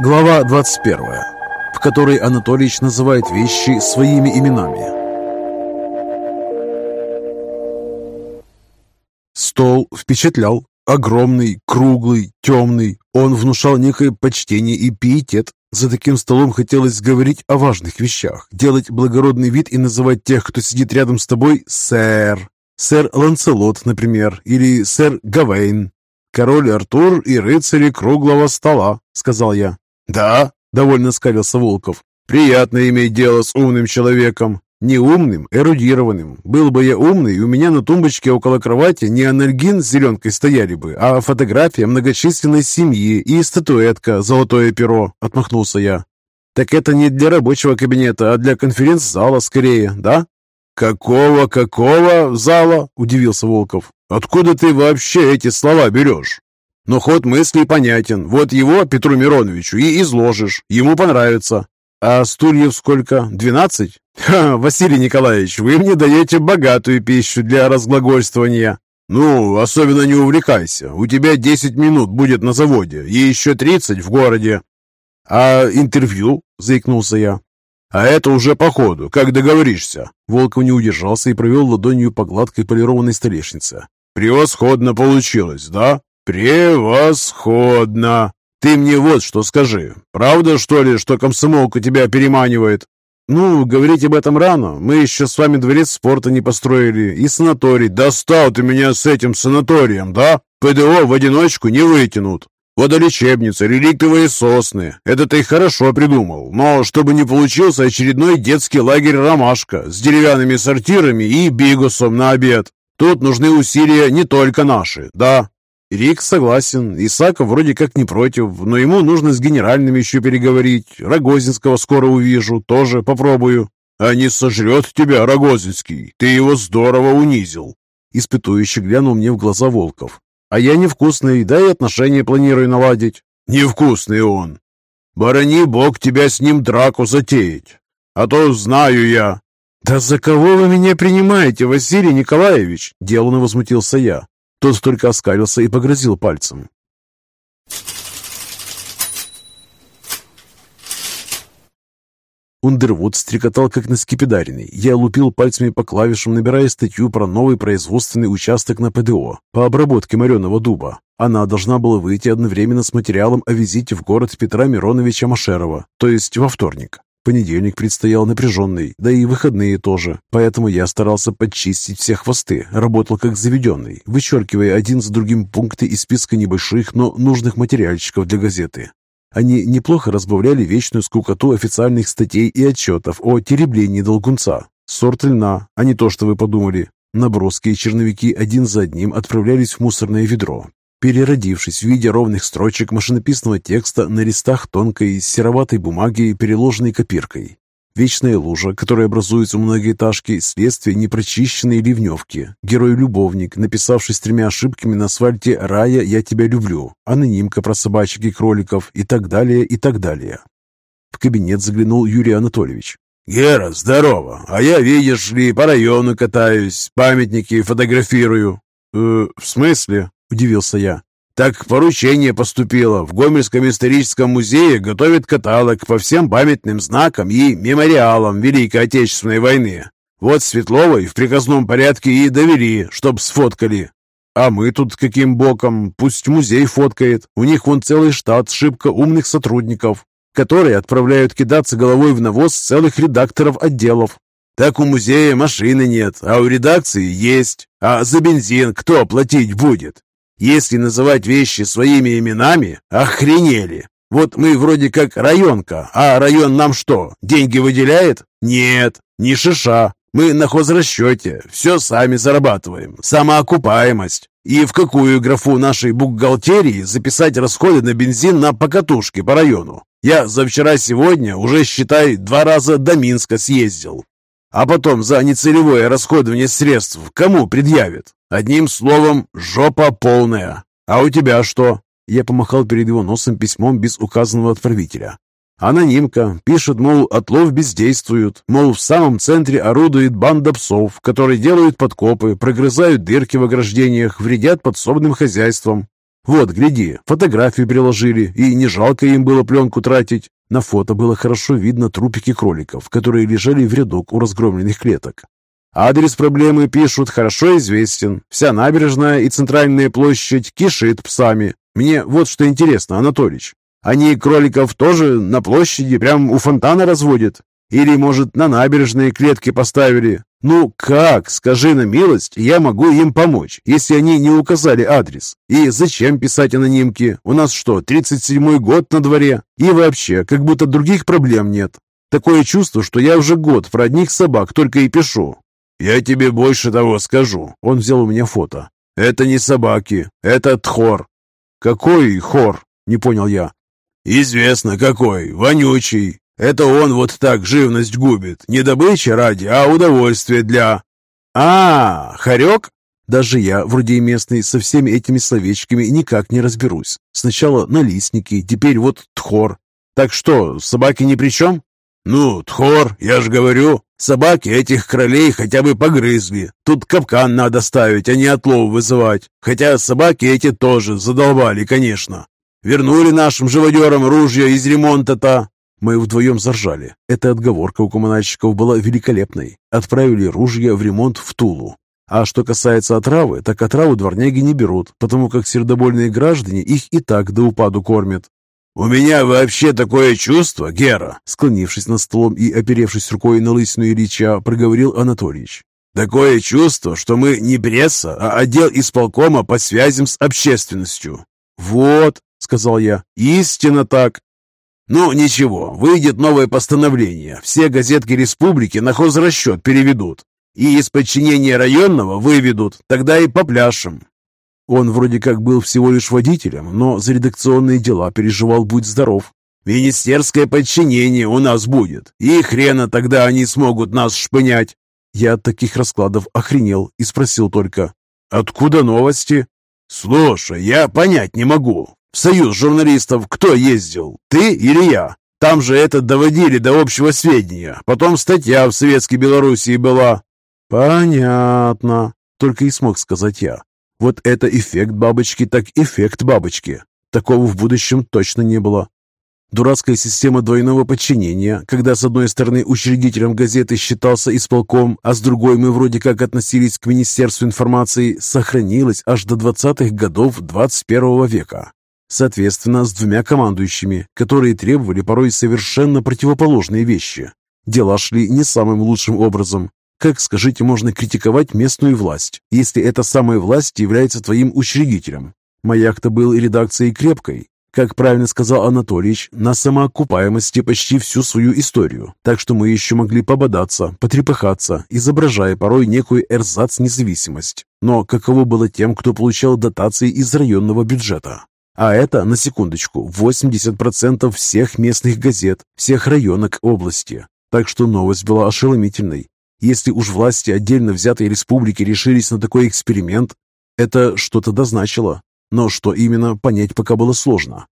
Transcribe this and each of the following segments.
Глава 21, в которой Анатольевич называет вещи своими именами. Стол впечатлял. Огромный, круглый, темный. Он внушал некое почтение и пиетет. За таким столом хотелось говорить о важных вещах, делать благородный вид и называть тех, кто сидит рядом с тобой, сэр. Сэр Ланцелот, например, или сэр Гавейн. «Король Артур и рыцари круглого стола», — сказал я. «Да», — довольно скалился Волков. «Приятно иметь дело с умным человеком. Не умным, эрудированным. Был бы я умный, у меня на тумбочке около кровати не анальгин с зеленкой стояли бы, а фотография многочисленной семьи и статуэтка «Золотое перо», — отмахнулся я. «Так это не для рабочего кабинета, а для конференц-зала скорее, да?» «Какого-какого зала?» – удивился Волков. «Откуда ты вообще эти слова берешь?» Но ход мыслей понятен. Вот его Петру Мироновичу и изложишь. Ему понравится. А стульев сколько? Двенадцать? Ха, Василий Николаевич, вы мне даете богатую пищу для разглагольствования. Ну, особенно не увлекайся. У тебя десять минут будет на заводе и еще тридцать в городе. А интервью? Заикнулся я. А это уже по ходу, как договоришься. Волков не удержался и провел ладонью по гладкой полированной столешнице. Превосходно получилось, да? «Превосходно! Ты мне вот что скажи. Правда, что ли, что комсомолка тебя переманивает?» «Ну, говорить об этом рано. Мы еще с вами дворец спорта не построили и санаторий. Достал ты меня с этим санаторием, да? ПДО в одиночку не вытянут. Водолечебница, реликтовые сосны. Это ты хорошо придумал. Но чтобы не получился очередной детский лагерь «Ромашка» с деревянными сортирами и бигусом на обед. Тут нужны усилия не только наши, да, Рик согласен, Исаков вроде как не против, но ему нужно с генеральным еще переговорить. Рогозинского скоро увижу, тоже попробую. А не сожрет тебя Рогозинский, ты его здорово унизил. Испытующий глянул мне в глаза Волков. А я невкусный, да и отношения планирую наладить. Невкусный он. Борони бог тебя с ним драку затеять. А то знаю я. Да за кого вы меня принимаете, Василий Николаевич? Деланно возмутился я. Тот только оскалился и погрозил пальцем. Ундервуд стрекотал, как на скипидаренный. Я лупил пальцами по клавишам, набирая статью про новый производственный участок на ПДО по обработке мореного дуба. Она должна была выйти одновременно с материалом о визите в город Петра Мироновича Машерова, то есть во вторник. Понедельник предстоял напряженный, да и выходные тоже, поэтому я старался подчистить все хвосты, работал как заведенный, вычеркивая один за другим пункты из списка небольших, но нужных материальчиков для газеты. Они неплохо разбавляли вечную скукоту официальных статей и отчетов о тереблении долгунца. Сорт льна, а не то, что вы подумали. Наброски и черновики один за одним отправлялись в мусорное ведро, переродившись в виде ровных строчек машинописного текста на листах тонкой сероватой бумаги, переложенной копиркой. Вечная лужа, которая образуется у многоэтажки, следствие непрочищенной ливневки. Герой-любовник, написавший с тремя ошибками на асфальте «Рая, я тебя люблю», анонимка про собачек и кроликов и так далее, и так далее. В кабинет заглянул Юрий Анатольевич. «Гера, здорово! А я, видишь ли, по району катаюсь, памятники фотографирую». «Э, в смысле?» – удивился я. «Так поручение поступило. В Гомельском историческом музее готовят каталог по всем памятным знакам и мемориалам Великой Отечественной войны. Вот Светловой в приказном порядке и довели, чтоб сфоткали. А мы тут каким боком? Пусть музей фоткает. У них вон целый штат шибко умных сотрудников, которые отправляют кидаться головой в навоз целых редакторов отделов. Так у музея машины нет, а у редакции есть. А за бензин кто платить будет? Если называть вещи своими именами, охренели. Вот мы вроде как районка, а район нам что, деньги выделяет? Нет, не шиша. Мы на хозрасчете, все сами зарабатываем, самоокупаемость. И в какую графу нашей бухгалтерии записать расходы на бензин на покатушке по району? Я за вчера-сегодня уже, считай, два раза до Минска съездил. А потом за нецелевое расходование средств кому предъявят? Одним словом, жопа полная. А у тебя что? Я помахал перед его носом письмом без указанного отправителя. Анонимка. Пишет, мол, отлов бездействуют. Мол, в самом центре орудует банда псов, которые делают подкопы, прогрызают дырки в ограждениях, вредят подсобным хозяйствам. Вот, гляди, фотографии приложили, и не жалко им было пленку тратить. На фото было хорошо видно трупики кроликов, которые лежали в рядок у разгромленных клеток. Адрес проблемы пишут хорошо известен. Вся набережная и центральная площадь кишит псами. Мне вот что интересно, Анатолич. Они кроликов тоже на площади прям у фонтана разводят? Или, может, на набережные клетки поставили? Ну как, скажи на милость, я могу им помочь, если они не указали адрес? И зачем писать анонимки? У нас что, 37-й год на дворе? И вообще, как будто других проблем нет. Такое чувство, что я уже год про одних собак только и пишу. «Я тебе больше того скажу». Он взял у меня фото. «Это не собаки, это тхор». «Какой хор?» – не понял я. «Известно какой, вонючий. Это он вот так живность губит. Не добыча ради, а удовольствие для...» «А, хорек?» Даже я, вроде и местный, со всеми этими словечками никак не разберусь. Сначала налистники, теперь вот тхор. Так что, собаки ни при чем? «Ну, Тхор, я же говорю, собаки этих кролей хотя бы погрызли. Тут капкан надо ставить, а не отлов вызывать. Хотя собаки эти тоже задолбали, конечно. Вернули нашим живодерам ружья из ремонта-то». Мы вдвоем заржали. Эта отговорка у коммунальщиков была великолепной. Отправили ружья в ремонт в Тулу. А что касается отравы, так отраву дворняги не берут, потому как сердобольные граждане их и так до упаду кормят. «У меня вообще такое чувство, Гера!» Склонившись над столом и оперевшись рукой на лысину Ильича, проговорил Анатольевич. «Такое чувство, что мы не пресса, а отдел исполкома по связям с общественностью». «Вот», — сказал я, — «истинно так». «Ну, ничего, выйдет новое постановление. Все газетки республики на хозрасчет переведут. И из подчинения районного выведут, тогда и по пляшам. Он вроде как был всего лишь водителем, но за редакционные дела переживал «Будь здоров». «Министерское подчинение у нас будет, и хрена тогда они смогут нас шпынять». Я от таких раскладов охренел и спросил только, «Откуда новости?» «Слушай, я понять не могу. В союз журналистов кто ездил, ты или я? Там же это доводили до общего сведения. Потом статья в Советской Белоруссии была». «Понятно», — только и смог сказать я. Вот это эффект бабочки, так эффект бабочки. Такого в будущем точно не было. Дурацкая система двойного подчинения, когда с одной стороны учредителем газеты считался исполком, а с другой мы вроде как относились к Министерству информации, сохранилась аж до 20-х годов 21 века. Соответственно, с двумя командующими, которые требовали порой совершенно противоположные вещи. Дела шли не самым лучшим образом, как, скажите, можно критиковать местную власть, если эта самая власть является твоим учредителем? Маяк-то был редакцией крепкой, как правильно сказал Анатольевич, на самоокупаемости почти всю свою историю, так что мы еще могли пободаться, потрепыхаться, изображая порой некую эрзац-независимость. Но каково было тем, кто получал дотации из районного бюджета? А это, на секундочку, 80% всех местных газет, всех районок области. Так что новость была ошеломительной. Если уж власти отдельно взятой республики решились на такой эксперимент, это что-то дозначило. Но что именно, понять пока было сложно.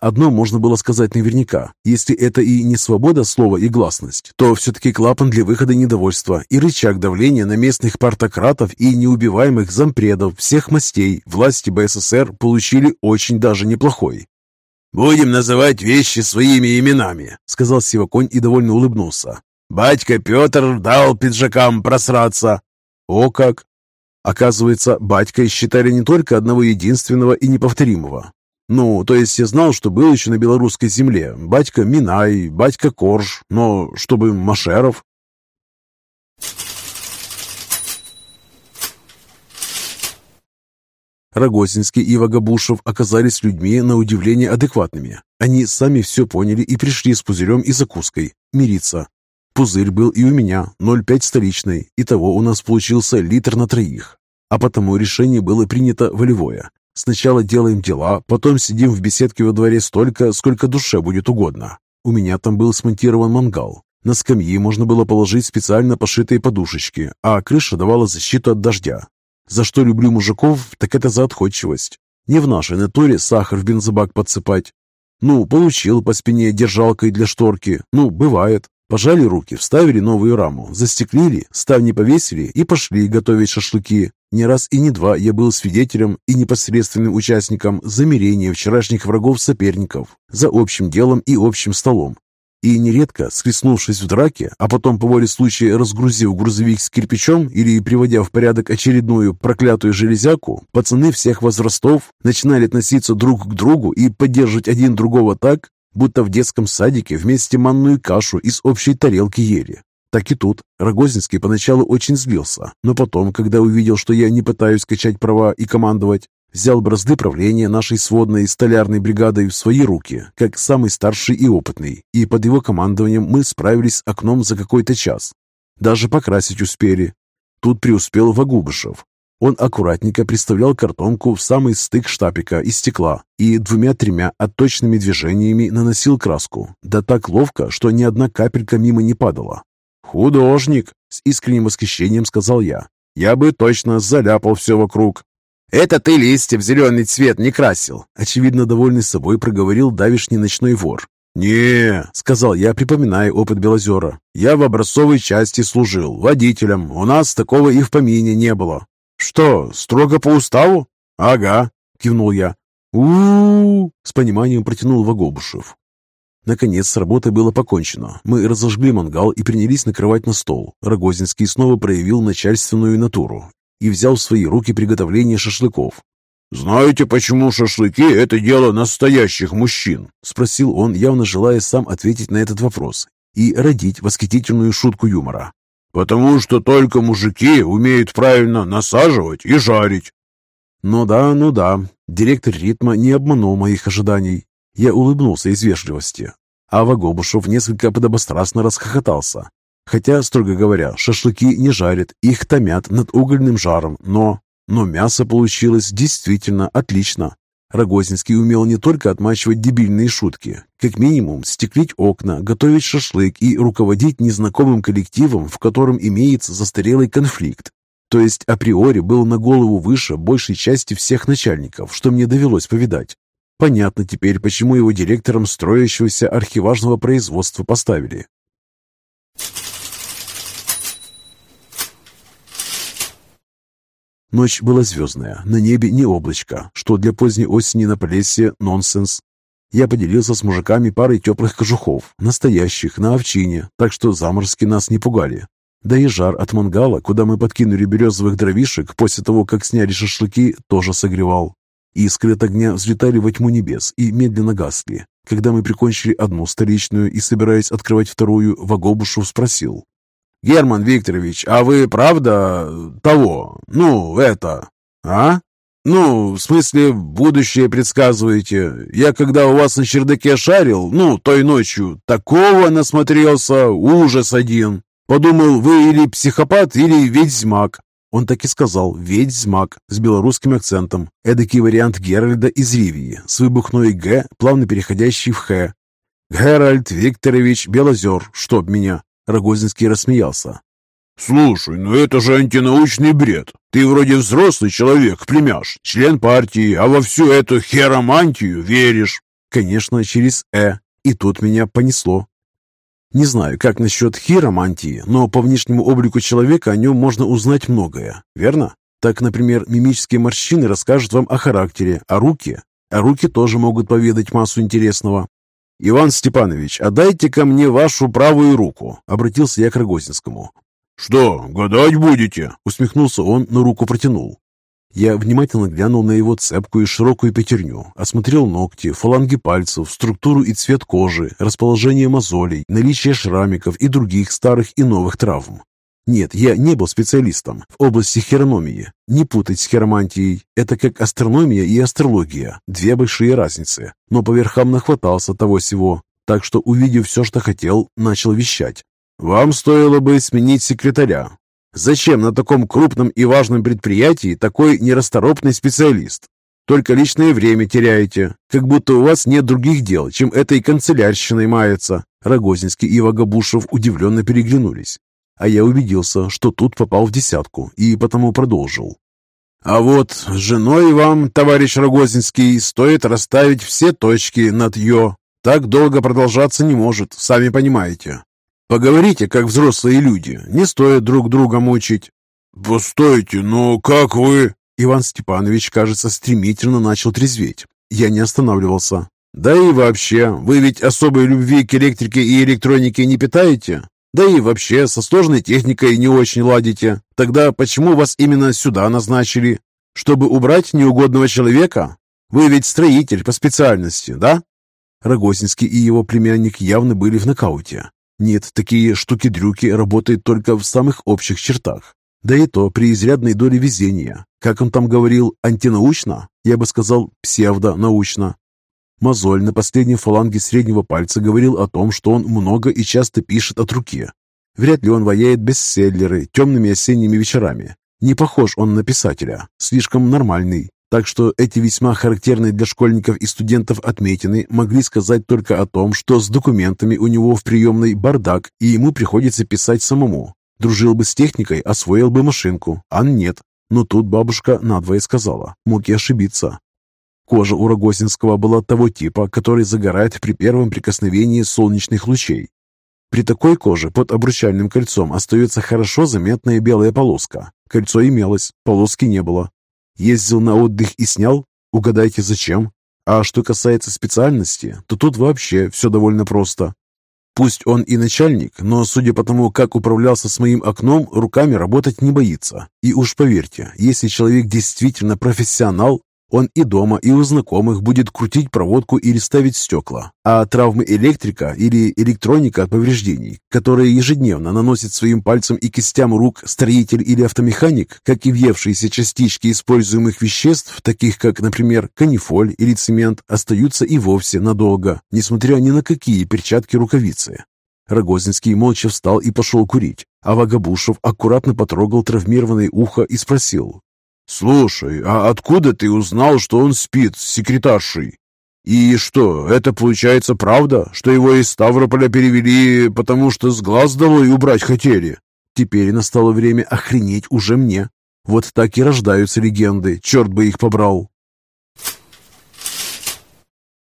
Одно можно было сказать наверняка. Если это и не свобода слова и гласность, то все-таки клапан для выхода недовольства и рычаг давления на местных партократов и неубиваемых зампредов всех мастей власти БССР получили очень даже неплохой. «Будем называть вещи своими именами», — сказал Сиваконь и довольно улыбнулся. Батька Петр дал пиджакам просраться. О как! Оказывается, батькой считали не только одного единственного и неповторимого. Ну, то есть я знал, что был еще на белорусской земле. Батька Минай, батька Корж, но чтобы Машеров. Рогозинский и Вагабушев оказались людьми на удивление адекватными. Они сами все поняли и пришли с пузырем и закуской. Мириться. Пузырь был и у меня, 0,5 столичный. Итого у нас получился литр на троих. А потому решение было принято волевое. Сначала делаем дела, потом сидим в беседке во дворе столько, сколько душе будет угодно. У меня там был смонтирован мангал. На скамьи можно было положить специально пошитые подушечки, а крыша давала защиту от дождя. За что люблю мужиков, так это за отходчивость. Не в нашей натуре сахар в бензобак подсыпать. Ну, получил по спине держалкой для шторки. Ну, бывает. Пожали руки, вставили новую раму, застеклили, ставни повесили и пошли готовить шашлыки. Не раз и не два я был свидетелем и непосредственным участником замерения вчерашних врагов-соперников за общим делом и общим столом. И нередко, скреснувшись в драке, а потом по воле случая разгрузив грузовик с кирпичом или приводя в порядок очередную проклятую железяку, пацаны всех возрастов начинали относиться друг к другу и поддерживать один другого так, будто в детском садике вместе манную кашу из общей тарелки ели. Так и тут. Рогозинский поначалу очень злился, но потом, когда увидел, что я не пытаюсь качать права и командовать, взял бразды правления нашей сводной столярной бригадой в свои руки, как самый старший и опытный, и под его командованием мы справились с окном за какой-то час. Даже покрасить успели. Тут преуспел Вагубышев, он аккуратненько приставлял картонку в самый стык штапика из стекла и двумя-тремя отточными движениями наносил краску, да так ловко, что ни одна капелька мимо не падала. «Художник!» — с искренним восхищением сказал я. «Я бы точно заляпал все вокруг». «Это ты листья в зеленый цвет не красил!» Очевидно, довольный собой проговорил давишний ночной вор. «Не», — сказал я, припоминая опыт Белозера. «Я в образцовой части служил, водителем. У нас такого и в помине не было. «Что, строго по уставу?» «Ага», — кивнул я. у у с пониманием протянул Вагобушев. Наконец, с работой было покончено. Мы разожгли мангал и принялись накрывать на стол. Рогозинский снова проявил начальственную натуру и взял в свои руки приготовление шашлыков. «Знаете, почему шашлыки – это дело настоящих мужчин?» – спросил он, явно желая сам ответить на этот вопрос и родить восхитительную шутку юмора. Потому что только мужики умеют правильно насаживать и жарить. Ну да, ну да. Директор ритма не обманул моих ожиданий. Я улыбнулся из вежливости. А Вагобушев несколько подобострастно расхохотался. Хотя, строго говоря, шашлыки не жарят, их томят над угольным жаром, но... Но мясо получилось действительно отлично. Рогозинский умел не только отмачивать дебильные шутки, как минимум стеклить окна, готовить шашлык и руководить незнакомым коллективом, в котором имеется застарелый конфликт. То есть априори был на голову выше большей части всех начальников, что мне довелось повидать. Понятно теперь, почему его директором строящегося архиважного производства поставили. Ночь была звездная, на небе не облачко, что для поздней осени на Полесье нонсенс. Я поделился с мужиками парой теплых кожухов, настоящих, на овчине, так что заморозки нас не пугали. Да и жар от мангала, куда мы подкинули березовых дровишек после того, как сняли шашлыки, тоже согревал. Искры от огня взлетали во тьму небес и медленно гасли. Когда мы прикончили одну столичную и, собираясь открывать вторую, Вагобушев спросил. «Герман Викторович, а вы правда того, ну, это, а? Ну, в смысле, будущее предсказываете? Я когда у вас на чердаке шарил, ну, той ночью, такого насмотрелся, ужас один. Подумал, вы или психопат, или ведьмак». Он так и сказал «ведьмак» с белорусским акцентом. Эдакий вариант Геральда из Ривии, с выбухной «г», плавно переходящий в «х». «Геральд Викторович Белозер, чтоб меня!» Рогозинский рассмеялся. «Слушай, ну это же антинаучный бред. Ты вроде взрослый человек, племяш, член партии, а во всю эту херомантию веришь». Конечно, через «э». И тут меня понесло. Не знаю, как насчет хиромантии, но по внешнему облику человека о нем можно узнать многое, верно? Так, например, мимические морщины расскажут вам о характере, а руки? А руки тоже могут поведать массу интересного. «Иван Степанович, отдайте ко мне вашу правую руку», — обратился я к Рогозинскому. «Что, гадать будете?» — усмехнулся он, но руку протянул. Я внимательно глянул на его цепкую широкую пятерню, осмотрел ногти, фаланги пальцев, структуру и цвет кожи, расположение мозолей, наличие шрамиков и других старых и новых травм. Нет, я не был специалистом в области хирономии. Не путать с хиромантией. Это как астрономия и астрология. Две большие разницы. Но по верхам нахватался того всего. Так что, увидев все, что хотел, начал вещать. «Вам стоило бы сменить секретаря. Зачем на таком крупном и важном предприятии такой нерасторопный специалист? Только личное время теряете, как будто у вас нет других дел, чем этой канцелярщиной мается». Рогозинский и Вагабушев удивленно переглянулись а я убедился, что тут попал в десятку, и потому продолжил. «А вот женой вам, товарищ Рогозинский, стоит расставить все точки над «ё». Так долго продолжаться не может, сами понимаете. Поговорите, как взрослые люди. Не стоит друг друга мучить». «Постойте, но как вы...» Иван Степанович, кажется, стремительно начал трезветь. Я не останавливался. «Да и вообще, вы ведь особой любви к электрике и электронике не питаете? Да и вообще, со сложной техникой не очень ладите. Тогда почему вас именно сюда назначили? Чтобы убрать неугодного человека? Вы ведь строитель по специальности, да?» Рогозинский и его племянник явно были в нокауте. Нет, такие штуки-дрюки работают только в самых общих чертах. Да и то при изрядной доле везения. Как он там говорил, антинаучно? Я бы сказал, псевдонаучно. Мозоль на последней фаланге среднего пальца говорил о том, что он много и часто пишет от руки. Вряд ли он ваяет бестселлеры темными осенними вечерами. Не похож он на писателя, слишком нормальный. Так что эти весьма характерные для школьников и студентов отметины могли сказать только о том, что с документами у него в приемной бардак, и ему приходится писать самому. Дружил бы с техникой, освоил бы машинку, а нет. Но тут бабушка надвое сказала, мог и ошибиться. Кожа у Рогозинского была того типа, который загорает при первом прикосновении солнечных лучей. При такой коже под обручальным кольцом остается хорошо заметная белая полоска. Кольцо имелось, полоски не было. Ездил на отдых и снял? Угадайте, зачем? А что касается специальности, то тут вообще все довольно просто. Пусть он и начальник, но, судя по тому, как управлялся с моим окном, руками работать не боится. И уж поверьте, если человек действительно профессионал, он и дома, и у знакомых будет крутить проводку или ставить стекла. А травмы электрика или электроника от повреждений, которые ежедневно наносит своим пальцем и кистям рук строитель или автомеханик, как и въевшиеся частички используемых веществ, таких как, например, канифоль или цемент, остаются и вовсе надолго, несмотря ни на какие перчатки-рукавицы. Рогозинский молча встал и пошел курить, а Вагабушев аккуратно потрогал травмированное ухо и спросил, «Слушай, а откуда ты узнал, что он спит с секретаршей? И что, это получается правда, что его из Ставрополя перевели, потому что с глаз долой убрать хотели?» Теперь настало время охренеть уже мне. Вот так и рождаются легенды, черт бы их побрал.